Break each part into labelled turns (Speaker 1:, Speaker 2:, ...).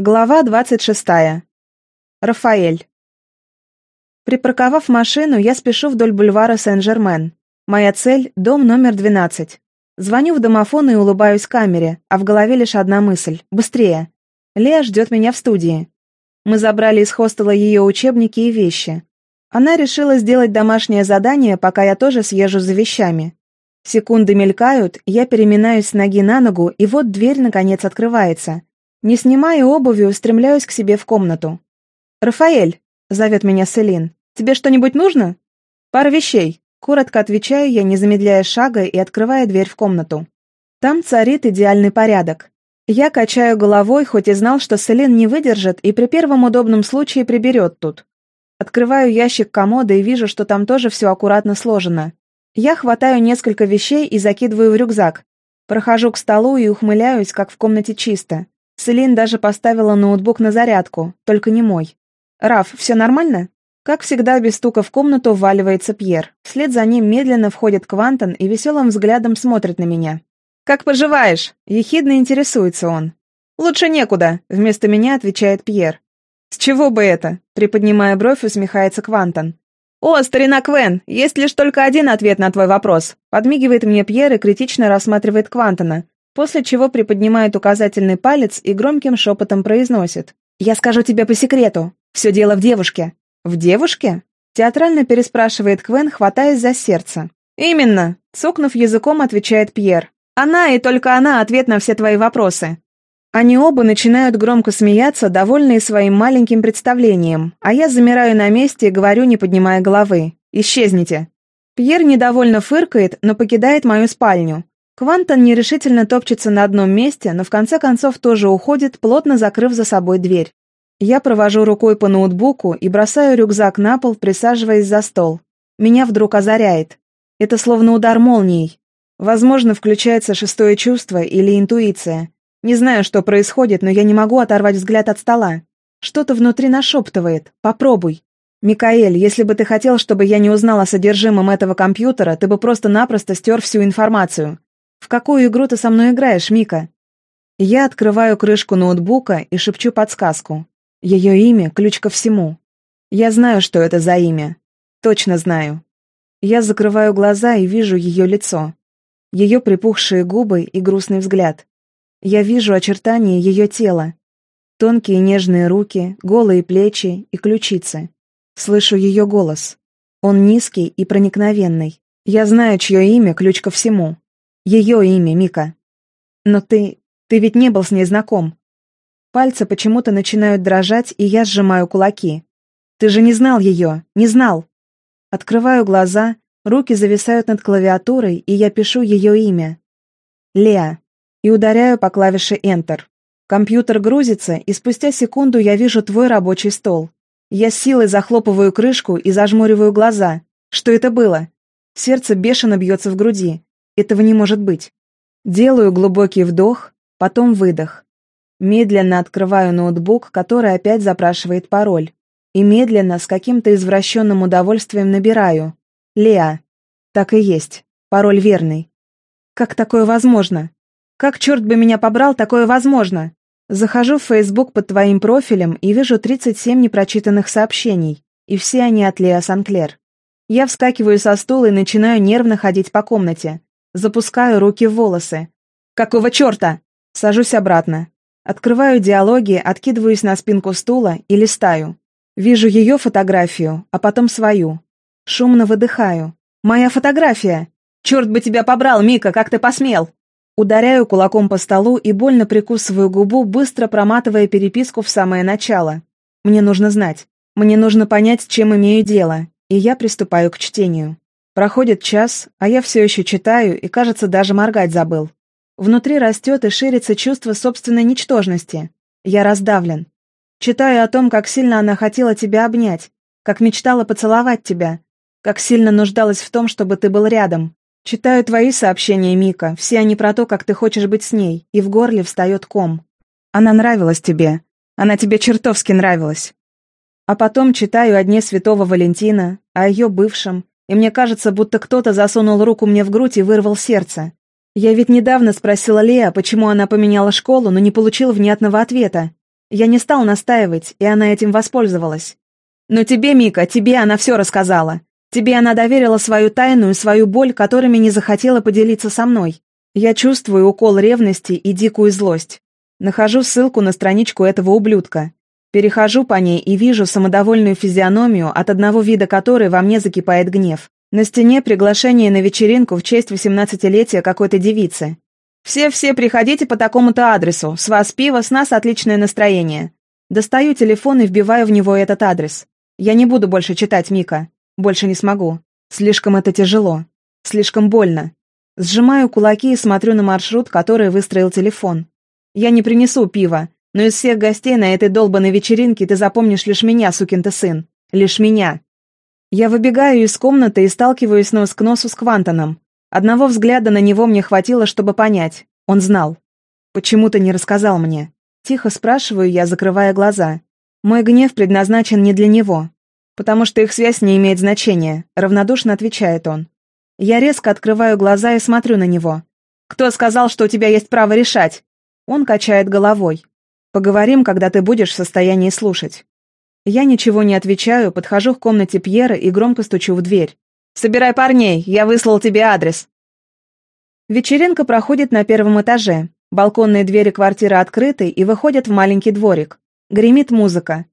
Speaker 1: Глава 26. Рафаэль. Припарковав машину, я спешу вдоль бульвара Сен-Жермен. Моя цель – дом номер 12. Звоню в домофон и улыбаюсь камере, а в голове лишь одна мысль – быстрее. Лея ждет меня в студии. Мы забрали из хостела ее учебники и вещи. Она решила сделать домашнее задание, пока я тоже съезжу за вещами. Секунды мелькают, я переминаюсь с ноги на ногу, и вот дверь наконец открывается – не снимая обуви, устремляюсь к себе в комнату. «Рафаэль», — зовет меня Селин, — «тебе что-нибудь нужно?» «Пара вещей», — коротко отвечаю я, не замедляя шага и открывая дверь в комнату. Там царит идеальный порядок. Я качаю головой, хоть и знал, что Селин не выдержит и при первом удобном случае приберет тут. Открываю ящик комода и вижу, что там тоже все аккуратно сложено. Я хватаю несколько вещей и закидываю в рюкзак. Прохожу к столу и ухмыляюсь, как в комнате чисто. Селин даже поставила ноутбук на зарядку, только не мой. «Раф, все нормально?» Как всегда, без стука в комнату вваливается Пьер. Вслед за ним медленно входит Квантон и веселым взглядом смотрит на меня. «Как поживаешь?» – ехидно интересуется он. «Лучше некуда», – вместо меня отвечает Пьер. «С чего бы это?» – приподнимая бровь, усмехается Квантон. «О, старина Квен, есть лишь только один ответ на твой вопрос», – подмигивает мне Пьер и критично рассматривает Квантона, после чего приподнимает указательный палец и громким шепотом произносит. «Я скажу тебе по секрету. Все дело в девушке». «В девушке?» Театрально переспрашивает Квен, хватаясь за сердце. «Именно!» — цокнув языком, отвечает Пьер. «Она и только она ответ на все твои вопросы». Они оба начинают громко смеяться, довольные своим маленьким представлением, а я замираю на месте и говорю, не поднимая головы. «Исчезните». Пьер недовольно фыркает, но покидает мою спальню. Квантон нерешительно топчется на одном месте, но в конце концов тоже уходит, плотно закрыв за собой дверь. Я провожу рукой по ноутбуку и бросаю рюкзак на пол, присаживаясь за стол. Меня вдруг озаряет. Это словно удар молнией. Возможно, включается шестое чувство или интуиция. Не знаю, что происходит, но я не могу оторвать взгляд от стола. Что-то внутри нашептывает. Попробуй. «Микаэль, если бы ты хотел, чтобы я не узнал о содержимом этого компьютера, ты бы просто-напросто стер всю информацию. «В какую игру ты со мной играешь, Мика?» Я открываю крышку ноутбука и шепчу подсказку. Ее имя – ключ ко всему. Я знаю, что это за имя. Точно знаю. Я закрываю глаза и вижу ее лицо. Ее припухшие губы и грустный взгляд. Я вижу очертания ее тела. Тонкие нежные руки, голые плечи и ключицы. Слышу ее голос. Он низкий и проникновенный. Я знаю, чье имя – ключ ко всему. Ее имя, Мика. Но ты... ты ведь не был с ней знаком. Пальцы почему-то начинают дрожать, и я сжимаю кулаки. Ты же не знал ее, не знал. Открываю глаза, руки зависают над клавиатурой, и я пишу ее имя. Леа. И ударяю по клавише Enter. Компьютер грузится, и спустя секунду я вижу твой рабочий стол. Я силой захлопываю крышку и зажмуриваю глаза. Что это было? Сердце бешено бьется в груди. Этого не может быть. Делаю глубокий вдох, потом выдох. Медленно открываю ноутбук, который опять запрашивает пароль. И медленно, с каким-то извращенным удовольствием набираю. Леа. Так и есть. Пароль верный. Как такое возможно? Как, черт бы меня побрал, такое возможно? Захожу в Facebook под твоим профилем и вижу 37 непрочитанных сообщений, и все они от Леа Санклер. Я вскакиваю со стула и начинаю нервно ходить по комнате. Запускаю руки в волосы. «Какого черта?» Сажусь обратно. Открываю диалоги, откидываюсь на спинку стула и листаю. Вижу ее фотографию, а потом свою. Шумно выдыхаю. «Моя фотография! Черт бы тебя побрал, Мика, как ты посмел!» Ударяю кулаком по столу и больно прикусываю губу, быстро проматывая переписку в самое начало. Мне нужно знать. Мне нужно понять, с чем имею дело. И я приступаю к чтению. Проходит час, а я все еще читаю и, кажется, даже моргать забыл. Внутри растет и ширится чувство собственной ничтожности. Я раздавлен. Читаю о том, как сильно она хотела тебя обнять, как мечтала поцеловать тебя, как сильно нуждалась в том, чтобы ты был рядом. Читаю твои сообщения, Мика, все они про то, как ты хочешь быть с ней, и в горле встает ком. Она нравилась тебе. Она тебе чертовски нравилась. А потом читаю о дне Святого Валентина, о ее бывшем, и мне кажется, будто кто-то засунул руку мне в грудь и вырвал сердце. Я ведь недавно спросила Леа, почему она поменяла школу, но не получила внятного ответа. Я не стал настаивать, и она этим воспользовалась. Но тебе, Мика, тебе она все рассказала. Тебе она доверила свою тайну и свою боль, которыми не захотела поделиться со мной. Я чувствую укол ревности и дикую злость. Нахожу ссылку на страничку этого ублюдка. Перехожу по ней и вижу самодовольную физиономию, от одного вида которой во мне закипает гнев. На стене приглашение на вечеринку в честь 18-летия какой-то девицы. «Все-все приходите по такому-то адресу. С вас пиво, с нас отличное настроение». Достаю телефон и вбиваю в него этот адрес. Я не буду больше читать Мика. Больше не смогу. Слишком это тяжело. Слишком больно. Сжимаю кулаки и смотрю на маршрут, который выстроил телефон. Я не принесу пива, но из всех гостей на этой долбанной вечеринке ты запомнишь лишь меня, сукин ты сын. Лишь меня. Я выбегаю из комнаты и сталкиваюсь нос к носу с Квантоном. Одного взгляда на него мне хватило, чтобы понять. Он знал. Почему ты не рассказал мне? Тихо спрашиваю я, закрывая глаза. Мой гнев предназначен не для него. Потому что их связь не имеет значения, равнодушно отвечает он. Я резко открываю глаза и смотрю на него. «Кто сказал, что у тебя есть право решать?» Он качает головой. «Поговорим, когда ты будешь в состоянии слушать». Я ничего не отвечаю, подхожу к комнате Пьера и громко стучу в дверь. «Собирай парней, я выслал тебе адрес». Вечеринка проходит на первом этаже. Балконные двери квартиры открыты и выходят в маленький дворик. Гремит музыка.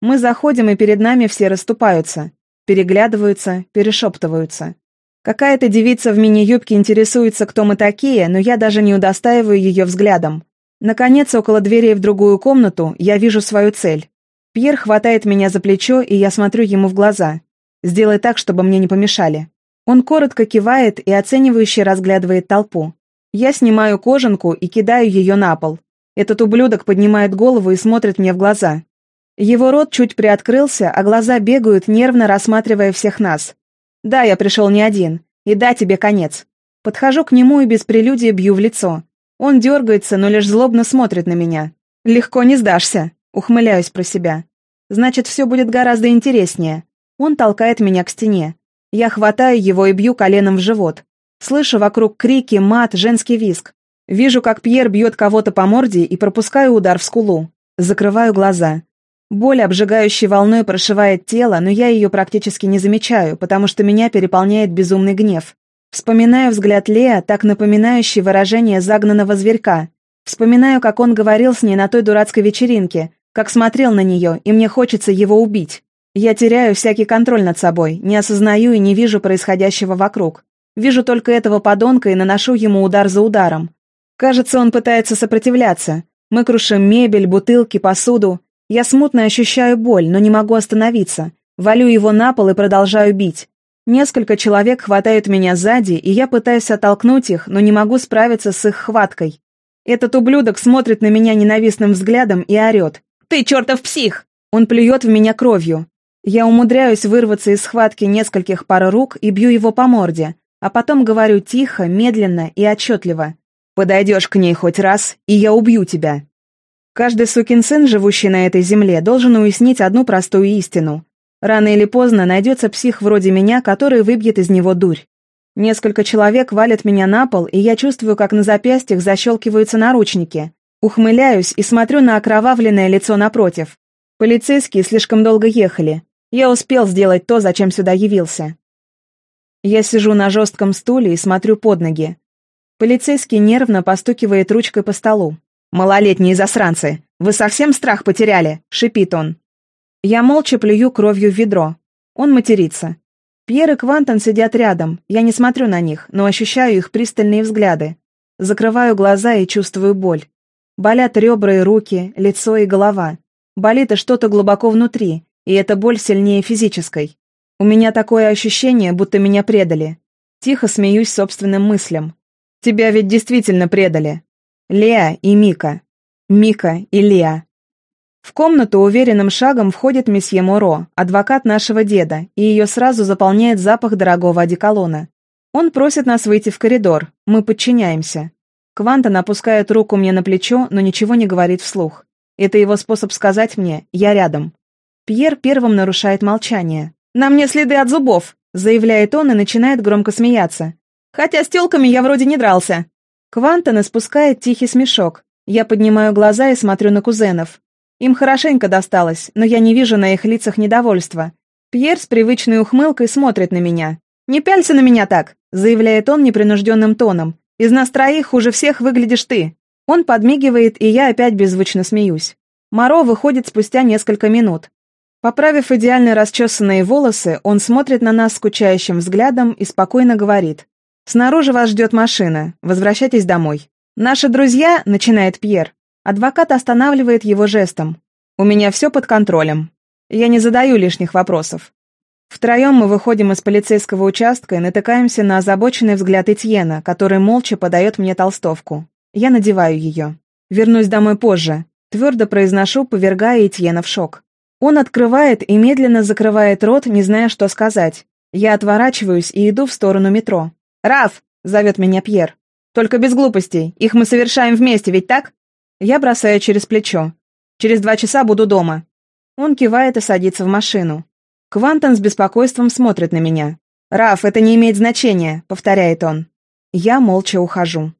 Speaker 1: Мы заходим, и перед нами все расступаются. Переглядываются, перешептываются. Какая-то девица в мини-юбке интересуется, кто мы такие, но я даже не удостаиваю ее взглядом. Наконец, около дверей в другую комнату я вижу свою цель. Пьер хватает меня за плечо, и я смотрю ему в глаза. «Сделай так, чтобы мне не помешали». Он коротко кивает и оценивающе разглядывает толпу. Я снимаю кожанку и кидаю ее на пол. Этот ублюдок поднимает голову и смотрит мне в глаза. Его рот чуть приоткрылся, а глаза бегают, нервно рассматривая всех нас. «Да, я пришел не один. И да, тебе конец». Подхожу к нему и без прелюдии бью в лицо. Он дергается, но лишь злобно смотрит на меня. «Легко не сдашься». Ухмыляюсь про себя. Значит, все будет гораздо интереснее. Он толкает меня к стене. Я хватаю его и бью коленом в живот. Слышу вокруг крики, мат, женский виск. Вижу, как Пьер бьет кого-то по морде и пропускаю удар в скулу. Закрываю глаза. Боль, обжигающей волной, прошивает тело, но я ее практически не замечаю, потому что меня переполняет безумный гнев. Вспоминаю взгляд Леа, так напоминающий выражение загнанного зверька. Вспоминаю, как он говорил с ней на той дурацкой вечеринке, как смотрел на нее, и мне хочется его убить. Я теряю всякий контроль над собой, не осознаю и не вижу происходящего вокруг. Вижу только этого подонка и наношу ему удар за ударом. Кажется, он пытается сопротивляться. Мы крушим мебель, бутылки, посуду. Я смутно ощущаю боль, но не могу остановиться. Валю его на пол и продолжаю бить. Несколько человек хватают меня сзади, и я пытаюсь оттолкнуть их, но не могу справиться с их хваткой. Этот ублюдок смотрит на меня ненавистным взглядом и орет. «Ты чертов псих!» Он плюет в меня кровью. Я умудряюсь вырваться из схватки нескольких пар рук и бью его по морде, а потом говорю тихо, медленно и отчетливо. «Подойдешь к ней хоть раз, и я убью тебя». Каждый сукин сын, живущий на этой земле, должен уяснить одну простую истину. Рано или поздно найдется псих вроде меня, который выбьет из него дурь. Несколько человек валят меня на пол, и я чувствую, как на запястьях защелкиваются наручники. Ухмыляюсь и смотрю на окровавленное лицо напротив. Полицейские слишком долго ехали. Я успел сделать то, зачем сюда явился. Я сижу на жестком стуле и смотрю под ноги. Полицейский нервно постукивает ручкой по столу. «Малолетние засранцы! Вы совсем страх потеряли?» — шипит он. Я молча плюю кровью в ведро. Он матерится. Пьер и Квантон сидят рядом. Я не смотрю на них, но ощущаю их пристальные взгляды. Закрываю глаза и чувствую боль. Болят ребра и руки, лицо и голова. Болит и что-то глубоко внутри, и эта боль сильнее физической. У меня такое ощущение, будто меня предали. Тихо смеюсь собственным мыслям. Тебя ведь действительно предали. Леа и Мика. Мика и Леа. В комнату уверенным шагом входит месье Моро, адвокат нашего деда, и ее сразу заполняет запах дорогого одеколона. Он просит нас выйти в коридор, мы подчиняемся. Квантон опускает руку мне на плечо, но ничего не говорит вслух. Это его способ сказать мне «я рядом». Пьер первым нарушает молчание. «На мне следы от зубов», — заявляет он и начинает громко смеяться. «Хотя с тёлками я вроде не дрался». Квантон испускает тихий смешок. Я поднимаю глаза и смотрю на кузенов. Им хорошенько досталось, но я не вижу на их лицах недовольства. Пьер с привычной ухмылкой смотрит на меня. «Не пялься на меня так!» — заявляет он непринужденным тоном. «Из нас троих хуже всех выглядишь ты!» Он подмигивает, и я опять беззвучно смеюсь. Моро выходит спустя несколько минут. Поправив идеально расчесанные волосы, он смотрит на нас скучающим взглядом и спокойно говорит. «Снаружи вас ждет машина. Возвращайтесь домой». «Наши друзья», — начинает Пьер. Адвокат останавливает его жестом. «У меня все под контролем. Я не задаю лишних вопросов. Втроем мы выходим из полицейского участка и натыкаемся на озабоченный взгляд Этьена, который молча подает мне толстовку. Я надеваю ее. Вернусь домой позже. Твердо произношу, повергая Этьена в шок. Он открывает и медленно закрывает рот, не зная, что сказать. Я отворачиваюсь и иду в сторону метро. «Раф!» — зовет меня Пьер. «Только без глупостей. Их мы совершаем вместе, ведь так?» Я бросаю через плечо. «Через два часа буду дома». Он кивает и садится в машину. Квантон с беспокойством смотрит на меня. «Раф, это не имеет значения», — повторяет он. Я молча ухожу.